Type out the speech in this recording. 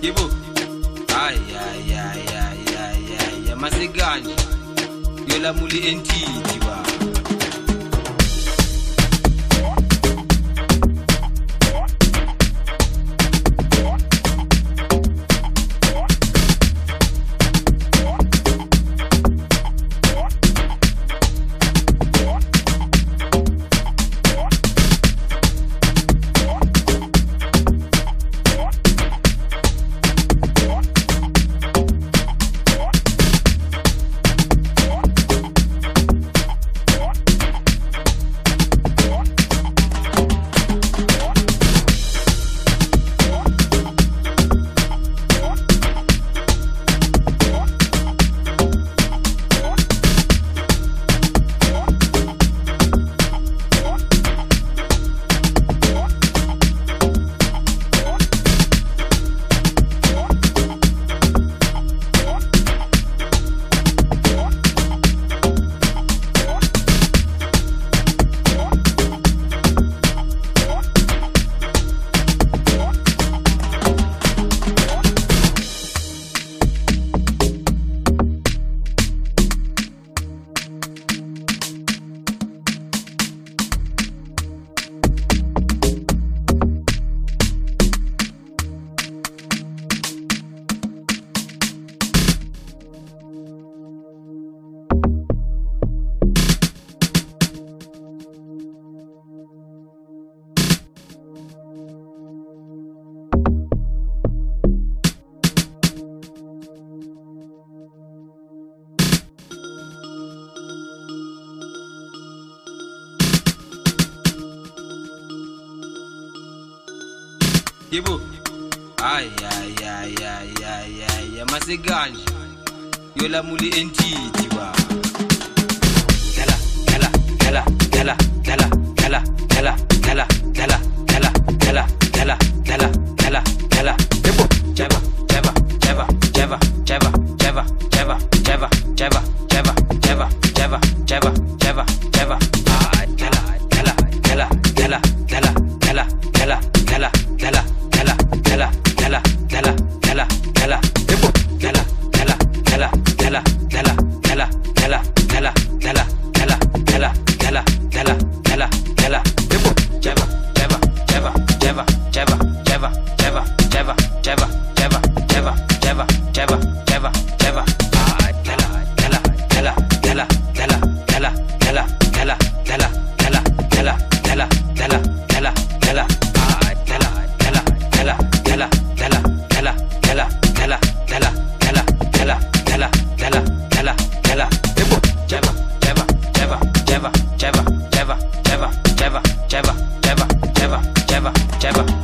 jibu ayayayayaya mazegani yolamuli entijiwa Kibu. Ay, ay, ay, ay, ay, ay, ay, masiganje. Yola muli entiti wa. Gala, gala, gala, gala, gala, gala, gala, gala, gala, gala, gala, gala, gala, gala. Jeva, Jeva, Jeva, Jeva. 摘吧。